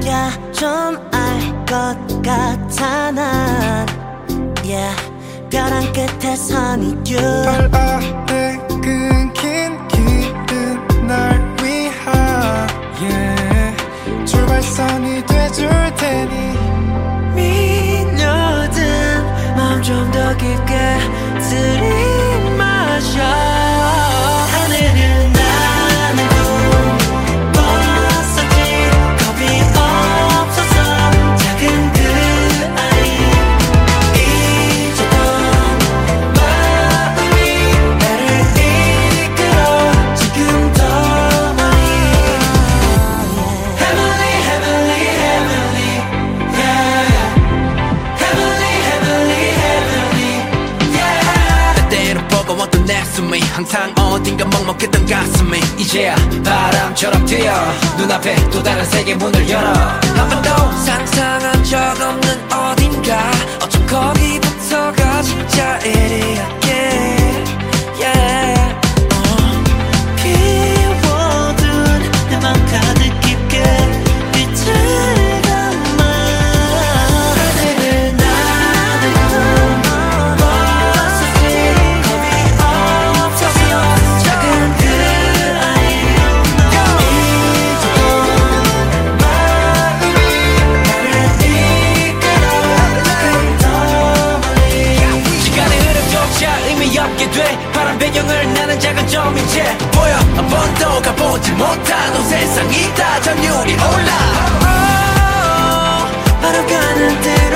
다좀알 것 같아 난 yeah. 벼랑 끝에 선이듀 발 아래 끊 숨이 항상 어딘가 먹먹했던 가슴이 이제야 바람처럼 튀어 눈앞에 또 다른 세계 문을 열어 한 번도 상상 없게 돼. 파란 배경을 나는 작은 점 이제 보여. 한 번도 가보지 못한 온 세상이 다 점유리 올라. 바로 가는 대로 나